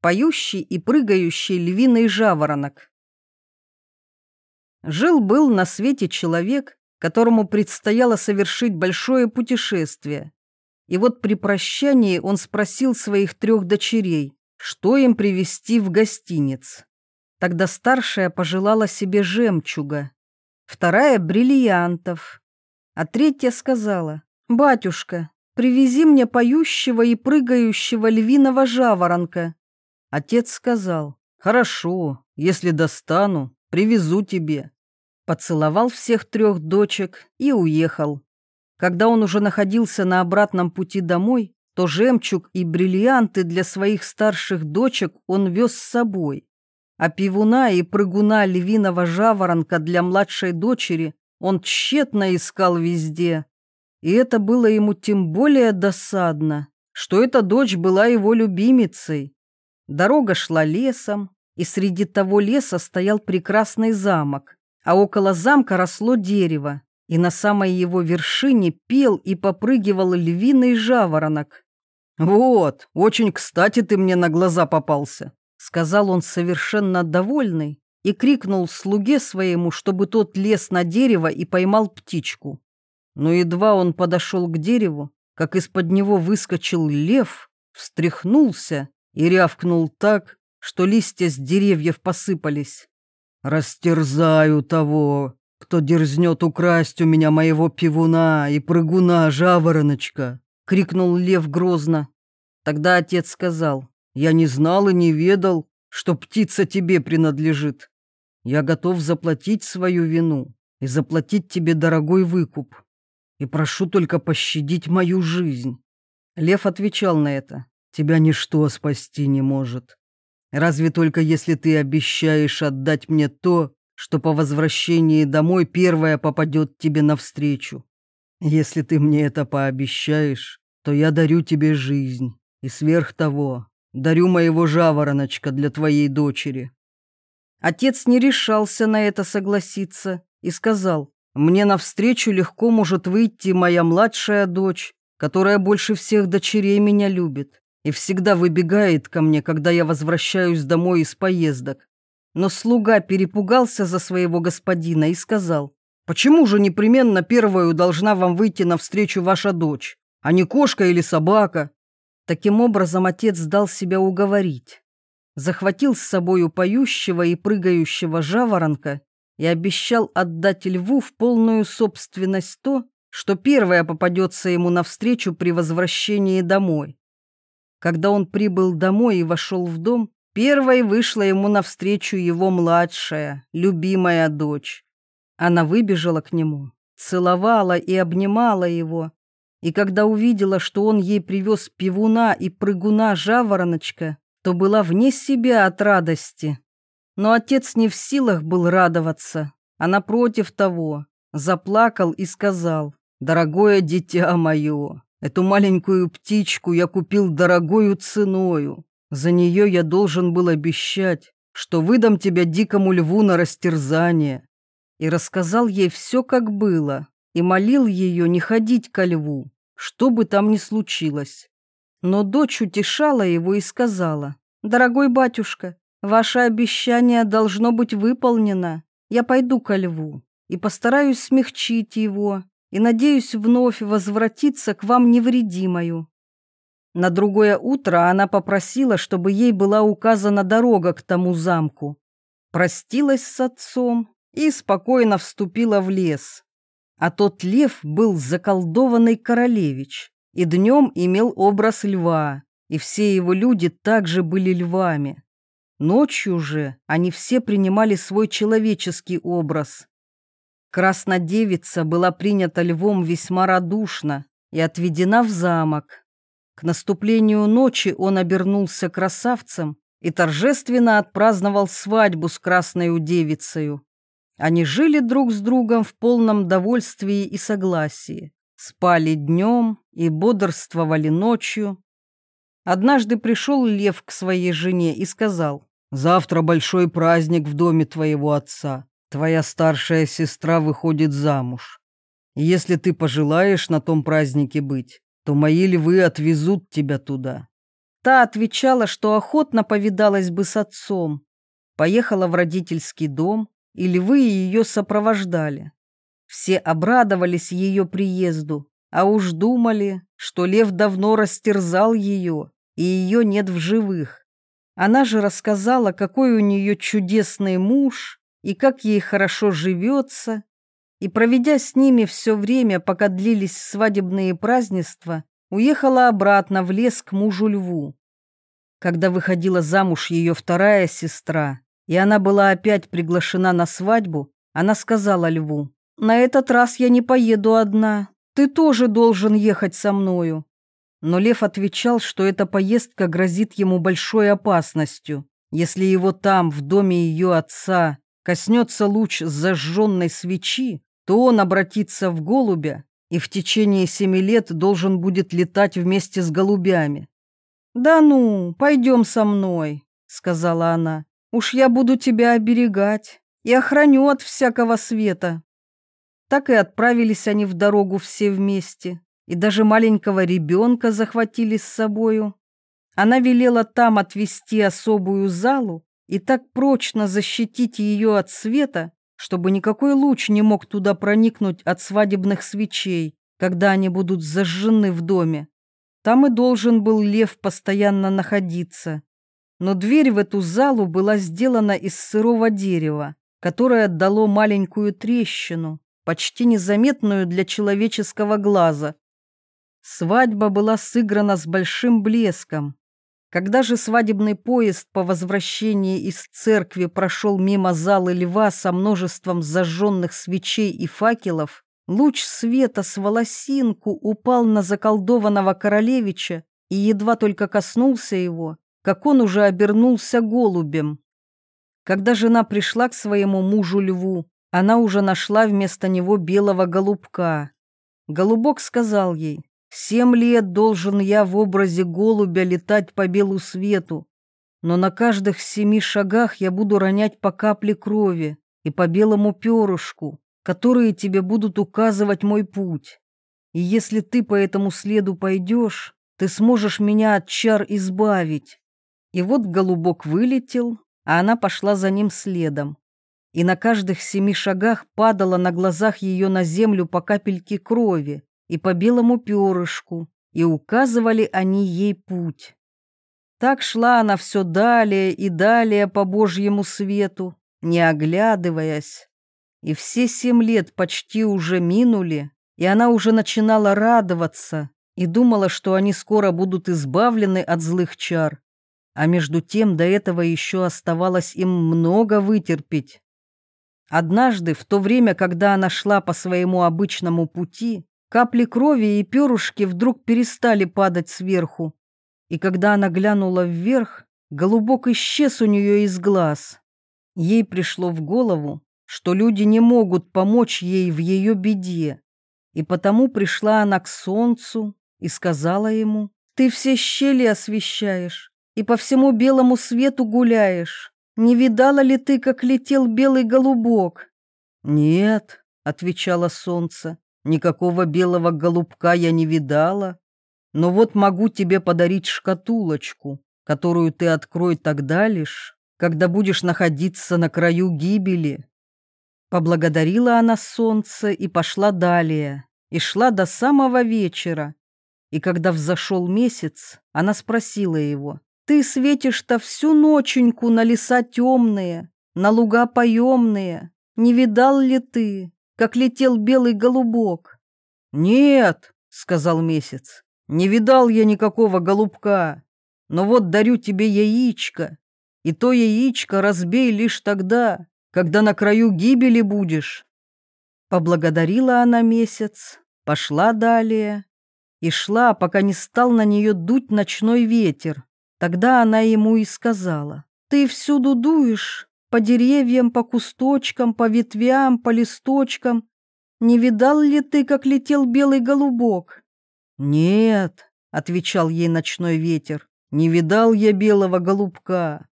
Поющий и прыгающий львиный жаворонок. Жил-был на свете человек, которому предстояло совершить большое путешествие. И вот при прощании он спросил своих трех дочерей, что им привезти в гостиниц. Тогда старшая пожелала себе жемчуга, вторая — бриллиантов, а третья сказала, «Батюшка, привези мне поющего и прыгающего львиного жаворонка». Отец сказал, «Хорошо, если достану, привезу тебе». Поцеловал всех трех дочек и уехал. Когда он уже находился на обратном пути домой, то жемчуг и бриллианты для своих старших дочек он вез с собой. А пивуна и прыгуна львиного жаворонка для младшей дочери он тщетно искал везде. И это было ему тем более досадно, что эта дочь была его любимицей. Дорога шла лесом, и среди того леса стоял прекрасный замок, а около замка росло дерево, и на самой его вершине пел и попрыгивал львиный жаворонок. «Вот, очень кстати ты мне на глаза попался», — сказал он совершенно довольный и крикнул слуге своему, чтобы тот лез на дерево и поймал птичку. Но едва он подошел к дереву, как из-под него выскочил лев, встряхнулся и рявкнул так, что листья с деревьев посыпались. «Растерзаю того, кто дерзнет украсть у меня моего пивуна и прыгуна жавороночка!» — крикнул лев грозно. Тогда отец сказал, «Я не знал и не ведал, что птица тебе принадлежит. Я готов заплатить свою вину и заплатить тебе дорогой выкуп. И прошу только пощадить мою жизнь». Лев отвечал на это, тебя ничто спасти не может. Разве только если ты обещаешь отдать мне то, что по возвращении домой первое попадет тебе навстречу. Если ты мне это пообещаешь, то я дарю тебе жизнь, и сверх того дарю моего жавороночка для твоей дочери». Отец не решался на это согласиться и сказал, «Мне навстречу легко может выйти моя младшая дочь, которая больше всех дочерей меня любит и всегда выбегает ко мне, когда я возвращаюсь домой из поездок. Но слуга перепугался за своего господина и сказал, «Почему же непременно первую должна вам выйти навстречу ваша дочь, а не кошка или собака?» Таким образом отец дал себя уговорить. Захватил с собою поющего и прыгающего жаворонка и обещал отдать льву в полную собственность то, что первое попадется ему навстречу при возвращении домой. Когда он прибыл домой и вошел в дом, первой вышла ему навстречу его младшая, любимая дочь. Она выбежала к нему, целовала и обнимала его, и когда увидела, что он ей привез пивуна и прыгуна жавороночка, то была вне себя от радости. Но отец не в силах был радоваться, а напротив того, заплакал и сказал, «Дорогое дитя мое, Эту маленькую птичку я купил дорогою ценою. За нее я должен был обещать, что выдам тебя дикому льву на растерзание. И рассказал ей все, как было, и молил ее не ходить ко льву, что бы там ни случилось. Но дочь утешала его и сказала, «Дорогой батюшка, ваше обещание должно быть выполнено. Я пойду ко льву и постараюсь смягчить его, и надеюсь вновь возвратиться к вам невредимою». На другое утро она попросила, чтобы ей была указана дорога к тому замку. Простилась с отцом и спокойно вступила в лес. А тот лев был заколдованный королевич и днем имел образ льва, и все его люди также были львами. Ночью же они все принимали свой человеческий образ Краснодевица была принята львом весьма радушно и отведена в замок. К наступлению ночи он обернулся красавцем и торжественно отпраздновал свадьбу с красной девицею. Они жили друг с другом в полном довольствии и согласии, спали днем и бодрствовали ночью. Однажды пришел лев к своей жене и сказал, «Завтра большой праздник в доме твоего отца. Твоя старшая сестра выходит замуж. если ты пожелаешь на том празднике быть, то мои львы отвезут тебя туда. Та отвечала, что охотно повидалась бы с отцом. Поехала в родительский дом, и львы ее сопровождали. Все обрадовались ее приезду, а уж думали, что лев давно растерзал ее, и ее нет в живых. Она же рассказала, какой у нее чудесный муж, и как ей хорошо живется, и, проведя с ними все время, пока длились свадебные празднества, уехала обратно в лес к мужу льву. Когда выходила замуж ее вторая сестра, и она была опять приглашена на свадьбу, она сказала льву, «На этот раз я не поеду одна, ты тоже должен ехать со мною». Но лев отвечал, что эта поездка грозит ему большой опасностью, если его там, в доме ее отца, коснется луч зажженной свечи, то он обратится в голубя и в течение семи лет должен будет летать вместе с голубями. «Да ну, пойдем со мной», — сказала она. «Уж я буду тебя оберегать и охраню от всякого света». Так и отправились они в дорогу все вместе, и даже маленького ребенка захватили с собою. Она велела там отвести особую залу и так прочно защитить ее от света, чтобы никакой луч не мог туда проникнуть от свадебных свечей, когда они будут зажжены в доме. Там и должен был лев постоянно находиться. Но дверь в эту залу была сделана из сырого дерева, которое дало маленькую трещину, почти незаметную для человеческого глаза. Свадьба была сыграна с большим блеском, когда же свадебный поезд по возвращении из церкви прошел мимо залы льва со множеством зажженных свечей и факелов, луч света с волосинку упал на заколдованного королевича и едва только коснулся его, как он уже обернулся голубем. Когда жена пришла к своему мужу льву, она уже нашла вместо него белого голубка. Голубок сказал ей, Семь лет должен я в образе голубя летать по белу свету, но на каждых семи шагах я буду ронять по капле крови и по белому перышку, которые тебе будут указывать мой путь. И если ты по этому следу пойдешь, ты сможешь меня от чар избавить. И вот голубок вылетел, а она пошла за ним следом. И на каждых семи шагах падала на глазах ее на землю по капельке крови, и по белому перышку, и указывали они ей путь. Так шла она все далее и далее по Божьему свету, не оглядываясь. И все семь лет почти уже минули, и она уже начинала радоваться и думала, что они скоро будут избавлены от злых чар. А между тем до этого еще оставалось им много вытерпеть. Однажды, в то время, когда она шла по своему обычному пути, Капли крови и перышки вдруг перестали падать сверху, и когда она глянула вверх, голубок исчез у нее из глаз. Ей пришло в голову, что люди не могут помочь ей в ее беде, и потому пришла она к солнцу и сказала ему, «Ты все щели освещаешь и по всему белому свету гуляешь. Не видала ли ты, как летел белый голубок?» «Нет», — отвечало солнце, Никакого белого голубка я не видала. Но вот могу тебе подарить шкатулочку, которую ты открой тогда лишь, когда будешь находиться на краю гибели. Поблагодарила она солнце и пошла далее, и шла до самого вечера. И когда взошел месяц, она спросила его, «Ты светишь-то всю ноченьку на леса темные, на луга поемные, не видал ли ты, как летел белый голубок. «Нет», — сказал месяц, — «не видал я никакого голубка, но вот дарю тебе яичко, и то яичко разбей лишь тогда, когда на краю гибели будешь». Поблагодарила она месяц, пошла далее и шла, пока не стал на нее дуть ночной ветер. Тогда она ему и сказала, «Ты всюду дуешь, по деревьям, по кусточкам, по ветвям, по листочкам. Не видал ли ты, как летел белый голубок? Нет, отвечал ей ночной ветер, не видал я белого голубка.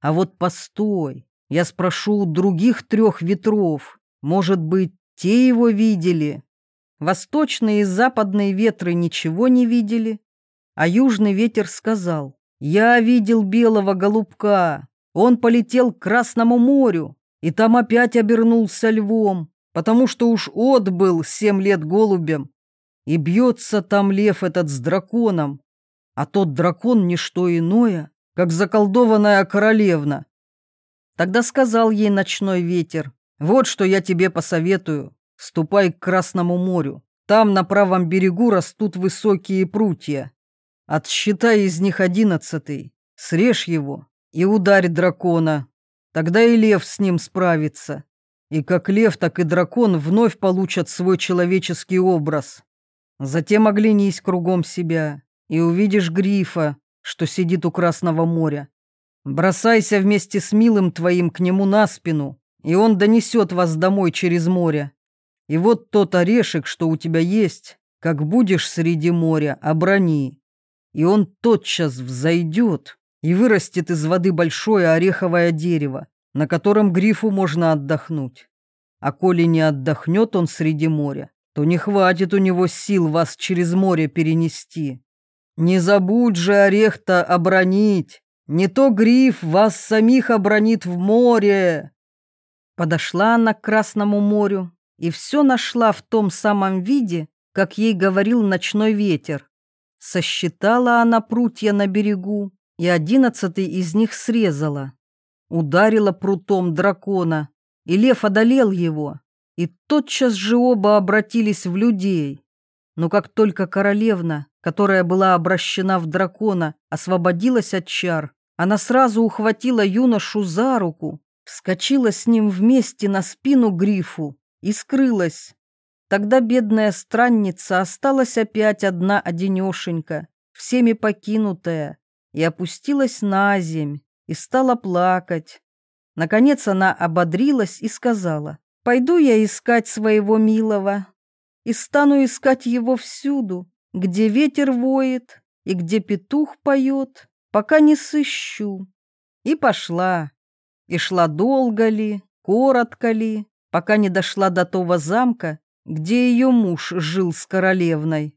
А вот постой, я спрошу у других трех ветров, может быть, те его видели. Восточные и западные ветры ничего не видели, а южный ветер сказал, Я видел белого голубка. Он полетел к Красному морю, и там опять обернулся львом, потому что уж отбыл семь лет голубем. И бьется там лев этот с драконом, а тот дракон не что иное, как заколдованная королевна. Тогда сказал ей ночной ветер, вот что я тебе посоветую, ступай к Красному морю, там на правом берегу растут высокие прутья. Отсчитай из них одиннадцатый, срежь его и ударь дракона. Тогда и лев с ним справится. И как лев, так и дракон вновь получат свой человеческий образ. Затем оглянись кругом себя и увидишь грифа, что сидит у Красного моря. Бросайся вместе с милым твоим к нему на спину, и он донесет вас домой через море. И вот тот орешек, что у тебя есть, как будешь среди моря, оброни. И он тотчас взойдет и вырастет из воды большое ореховое дерево, на котором грифу можно отдохнуть. А коли не отдохнет он среди моря, то не хватит у него сил вас через море перенести. Не забудь же орех-то обронить, не то гриф вас самих обронит в море. Подошла она к Красному морю и все нашла в том самом виде, как ей говорил ночной ветер. Сосчитала она прутья на берегу, и одиннадцатый из них срезала. Ударила прутом дракона, и лев одолел его, и тотчас же оба обратились в людей. Но как только королевна, которая была обращена в дракона, освободилась от чар, она сразу ухватила юношу за руку, вскочила с ним вместе на спину грифу и скрылась. Тогда бедная странница осталась опять одна одинешенька, всеми покинутая, и опустилась на земь, и стала плакать. Наконец она ободрилась и сказала, «Пойду я искать своего милого, и стану искать его всюду, где ветер воет и где петух поет, пока не сыщу». И пошла, и шла долго ли, коротко ли, пока не дошла до того замка, где ее муж жил с королевной.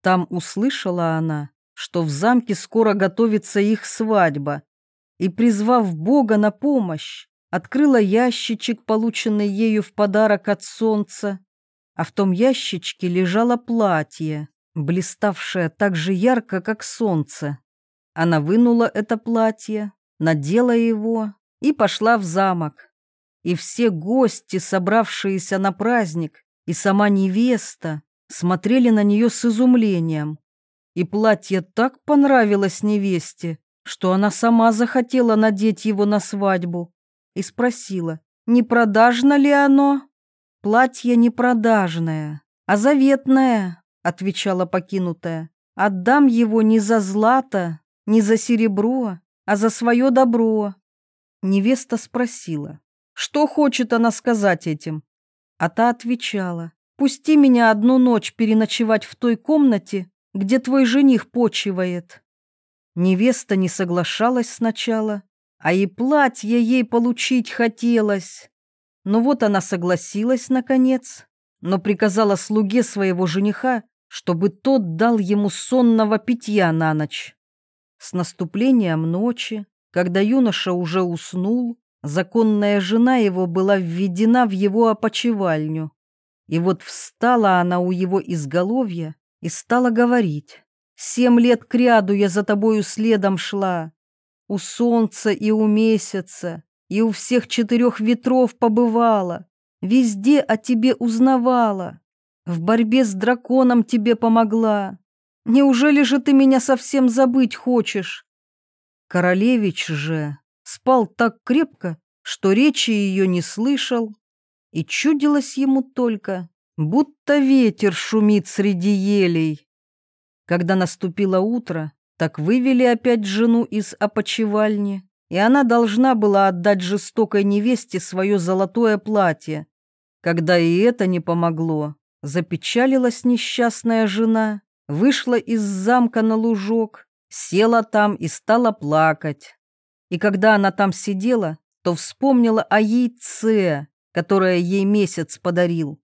Там услышала она, что в замке скоро готовится их свадьба, и, призвав Бога на помощь, открыла ящичек, полученный ею в подарок от солнца, а в том ящичке лежало платье, блиставшее так же ярко, как солнце. Она вынула это платье, надела его и пошла в замок и все гости, собравшиеся на праздник, и сама невеста смотрели на нее с изумлением. И платье так понравилось невесте, что она сама захотела надеть его на свадьбу и спросила, не продажно ли оно? Платье не продажное, а заветное, отвечала покинутая. Отдам его не за злато, не за серебро, а за свое добро. Невеста спросила, что хочет она сказать этим? А та отвечала, «Пусти меня одну ночь переночевать в той комнате, где твой жених почивает». Невеста не соглашалась сначала, а и платье ей получить хотелось. Но вот она согласилась, наконец, но приказала слуге своего жениха, чтобы тот дал ему сонного питья на ночь. С наступлением ночи, когда юноша уже уснул, Законная жена его была введена в его опочивальню. И вот встала она у его изголовья и стала говорить. «Семь лет кряду я за тобою следом шла. У солнца и у месяца, и у всех четырех ветров побывала. Везде о тебе узнавала. В борьбе с драконом тебе помогла. Неужели же ты меня совсем забыть хочешь?» Королевич же спал так крепко, что речи ее не слышал, и чудилось ему только, будто ветер шумит среди елей. Когда наступило утро, так вывели опять жену из опочивальни, и она должна была отдать жестокой невесте свое золотое платье. Когда и это не помогло, запечалилась несчастная жена, вышла из замка на лужок, села там и стала плакать. И когда она там сидела, то вспомнила о яйце, которое ей месяц подарил.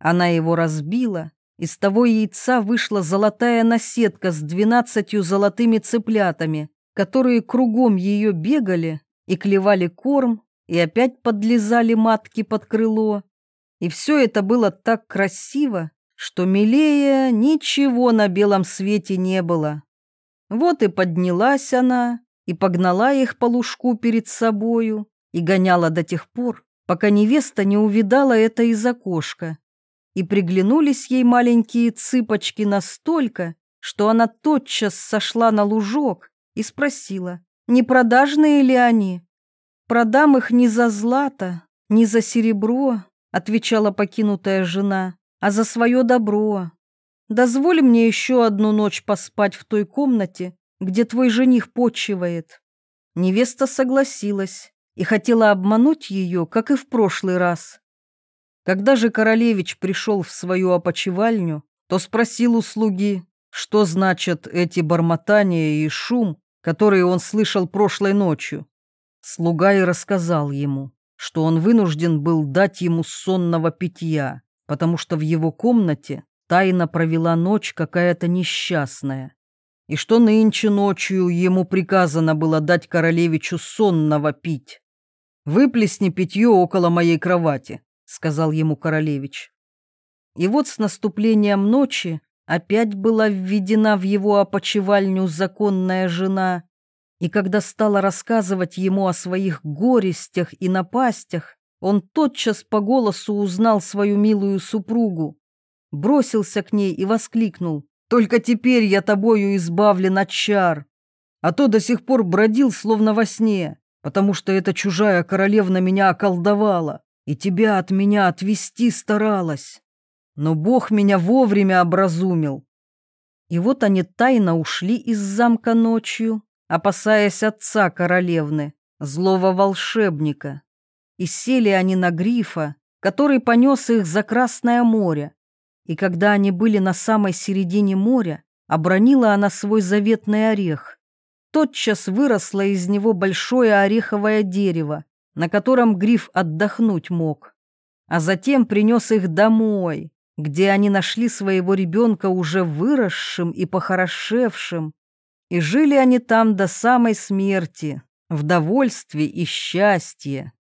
Она его разбила, из того яйца вышла золотая наседка с двенадцатью золотыми цыплятами, которые кругом ее бегали и клевали корм, и опять подлезали матки под крыло. И все это было так красиво, что милее ничего на белом свете не было. Вот и поднялась она, и погнала их по лужку перед собою, и гоняла до тех пор, пока невеста не увидала это из окошка. И приглянулись ей маленькие цыпочки настолько, что она тотчас сошла на лужок и спросила, не продажные ли они. «Продам их не за злато, не за серебро», — отвечала покинутая жена, «а за свое добро. Дозволь мне еще одну ночь поспать в той комнате, где твой жених почивает». Невеста согласилась и хотела обмануть ее, как и в прошлый раз. Когда же королевич пришел в свою опочивальню, то спросил у слуги, что значат эти бормотания и шум, которые он слышал прошлой ночью. Слуга и рассказал ему, что он вынужден был дать ему сонного питья, потому что в его комнате тайно провела ночь какая-то несчастная, и что нынче ночью ему приказано было дать королевичу сонного пить. «Выплесни питье около моей кровати», — сказал ему королевич. И вот с наступлением ночи опять была введена в его опочивальню законная жена, и когда стала рассказывать ему о своих горестях и напастях, он тотчас по голосу узнал свою милую супругу, бросился к ней и воскликнул «Только теперь я тобою избавлен от чар, а то до сих пор бродил словно во сне, потому что эта чужая королевна меня околдовала и тебя от меня отвести старалась. Но Бог меня вовремя образумил». И вот они тайно ушли из замка ночью, опасаясь отца королевны, злого волшебника. И сели они на грифа, который понес их за Красное море. И когда они были на самой середине моря, обронила она свой заветный орех. Тотчас выросло из него большое ореховое дерево, на котором гриф отдохнуть мог. А затем принес их домой, где они нашли своего ребенка уже выросшим и похорошевшим, и жили они там до самой смерти, в довольстве и счастье.